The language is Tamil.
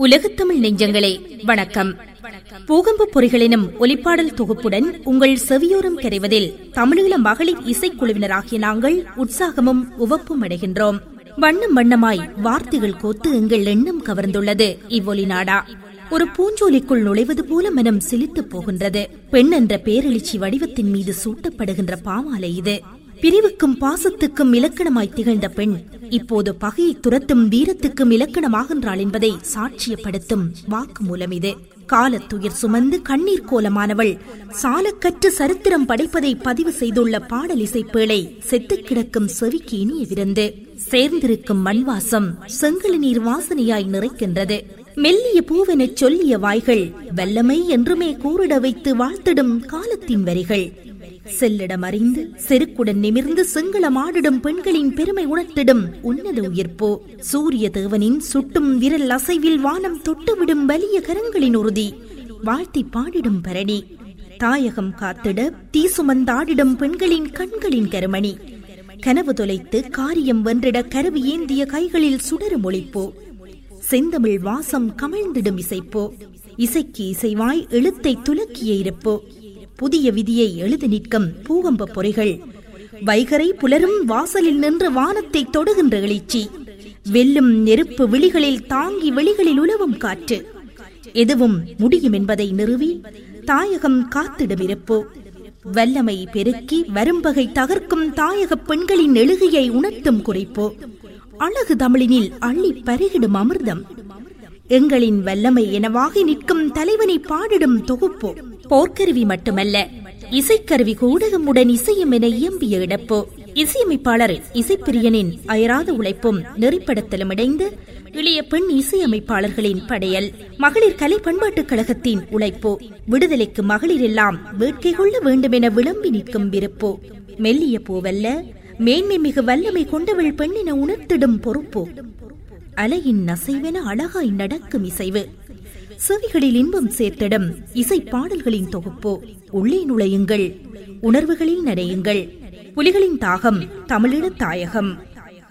உலகத்தமிழ் நெஞ்சங்களே வணக்கம். பூகம்ப பொறிகளினும் ஒலிப்பாடல் தொகுப்புடன் உங்கள் செவியோரம் கரைவதில் தமிழீழ மகளிர் இசைக்குழுவினராகிய நாங்கள் உற்சாகமும் உவப்பும் அடைகின்றோம். வண்ணம் வண்ணமாய் வார்த்தைகள் கோத்து எங்கள் எண்ணம் கவர்ந்துள்ளது. இவ்வொலி நாடா. ஒரு பூஞ்சோலிக்குள் நுழைவது போல மனம் சிலித்துப் போகின்றது. பெண் என்ற பேரெழுச்சி வடிவத்தின் மீது சூட்டப்படுகின்ற பாமாலை இது. பிரிவுக்கும் பாசத்துக்கும் இலக்கணமாய் திகழ்ந்த பெண் இப்போது பகையை துரத்தும் வீரத்துக்கும் இலக்கணமாகின்றாள் என்பதை சாட்சியப்படுத்தும் வாக்குமூலம் இது. காலத்துயிர் சுமந்து கண்ணீர் கோலமானவள் சாலக்கற்று சரித்திரம் படைப்பதை பதிவு செய்துள்ள பாடல் இசைப்பேளை செத்துக் கிடக்கும் செவிக்கு இனிய விருந்து. சேர்ந்திருக்கும் மண்வாசம் செங்கல நீர் வாசனையாய் நிறைக்கின்றது. மெல்லிய பூவெனச் சொல்லிய வாய்கள் வல்லமை என்றுமே கூறிட வைத்து வாழ்த்திடும் காலத்தின் வரிகள். செல்லிடம் அறிந்து செருக்குடன் நிமிர்ந்து செங்களமாடிடும் பெண்களின் பெருமை உணர்த்திடும் உன்னத உயிர்ப்போ. சூரிய தேவனின் சுட்டும் விரல் அசைவில் வானம் தொட்டுவிடும் வலிய கரங்களின் உறுதி. வாழ்த்தி பாடிடும் பரணி. தாயகம் காத்திட தீ சுமந்தாடிடும் பெண்களின் கண்களின் கருமணி. கனவு தொலைத்து காரியம் வென்றிட கருவி ஏந்திய கைகளில் சுடரும் ஒழிப்போ செந்தமிழ் வாசம் கமிழ்ந்திடும் இசைப்போ. இசைக்கு இசைவாய் எழுத்தை துலக்கிய இருப்போ. புதிய விதியை எழுதி நிற்கும் பூகம்ப பொறிகள். வைகரை புலரும் வாசலில் நின்று வானத்தை தொடுகின்ற எழுச்சி. வெல்லும் நெருப்பு விழிகளில் தாங்கி வெளிகளில் உலவும் காற்று. எதுவும் முடியும் என்பதை நிறுவி தாயகம் காத்திடும் இருப்பு. வல்லமை பெருக்கி வரும்பகை தகர்க்கும் தாயக பெண்களின் எழுகையை உணர்த்தும் குறிப்போ. அழகு தமிழினில் அள்ளி பருகிடும் அமிர்தம். எங்களின் வல்லமை எனவாகி நிற்கும் தலைவனை பாடிடும் தொகுப்போ. போர்க்கருவி மட்டுமல்ல இசைக்கருவி ஊடகமுடன் இசையும் என இயம்பிய இடப்போ இசையமைப்பாளர் இசைப்பிரியனின் அயராத உழைப்பும் நெறிப்படுத்தலும் இணைந்து இளைய பெண் இசையமைப்பாளர்களின் படையல் மகளிர் கலை பண்பாட்டுக் கழகத்தின் உழைப்போ. விடுதலைக்கு மகளிர் எல்லாம் வேட்கை கொள்ள வேண்டும் என விளம்பி நிற்கும் விருப்போ. மெல்லிய பூவல்ல மேன்மை மிகு வல்லமை கொண்டவள் பெண்ணின உணர்த்திடும் பொறுப்போ. அலையின் நசைவென அழகாய் நடக்கும் இசைவு. செவிகளில் இன்பம் சேர்த்திடும் இசை பாடல்களின் தொகுப்போ. உள்ளே நுழையுங்கள். உணர்வுகளில் நடையுங்கள் புலிகளின் தாகம் தமிழீழ தாயகம்.